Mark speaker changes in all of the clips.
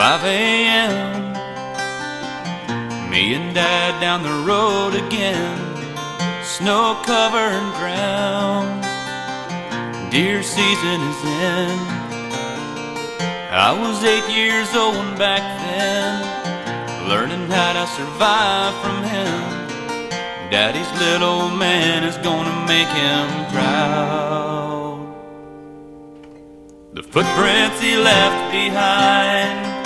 Speaker 1: 5 a.m. Me and Dad down the road again, snow covered ground. Deer season is in. I was eight years old back then, learning how to survive from him. Daddy's little man is gonna make him proud. The footprints he left behind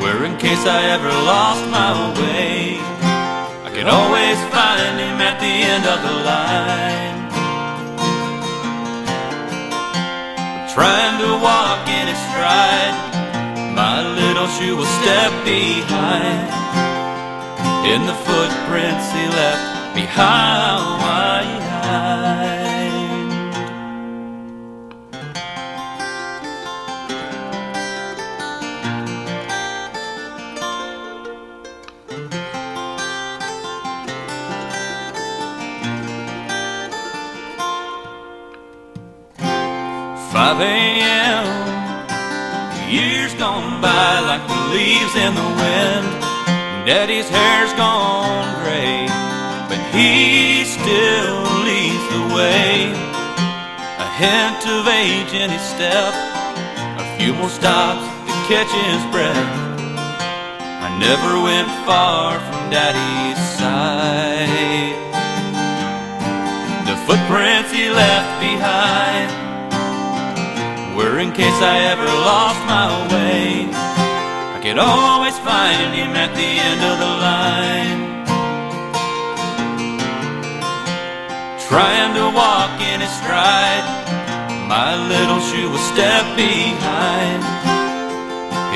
Speaker 1: were in case I ever lost my way. I could always find him at the end of the line. Trying to walk in his stride, my little shoe will step behind in the footprints he left behind. 5 a.m. Years gone by like the leaves in the wind. Daddy's hair's gone gray, but he still leads the way. A hint of age in his step, a few more stops to catch his breath. I never went far from Daddy's side. The footprints he left behind in case I ever lost my way. I could always find him at the end of the line. Trying to walk in his stride, my little shoe will step behind.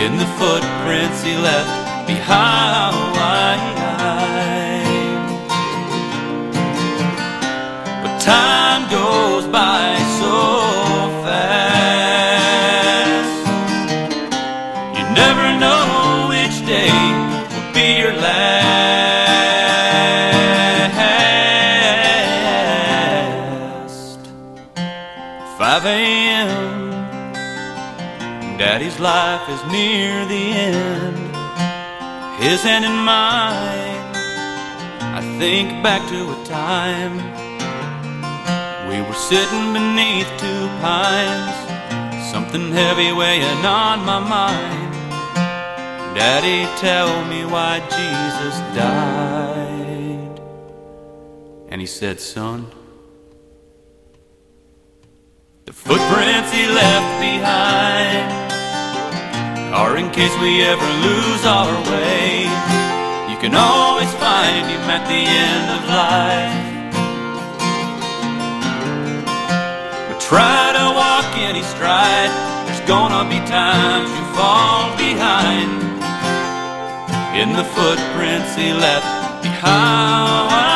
Speaker 1: In the footprints he left behind. But time 5 a.m. Daddy's life is near the end. His hand in mine. I think back to a time we were sitting beneath two pines. Something heavy weighing on my mind. Daddy, tell me why Jesus died. And he said, Son, the footprints he left behind are in case we ever lose our way. You can always find him at the end of life. But try to walk any stride. There's gonna be times you fall behind in the footprints he left behind.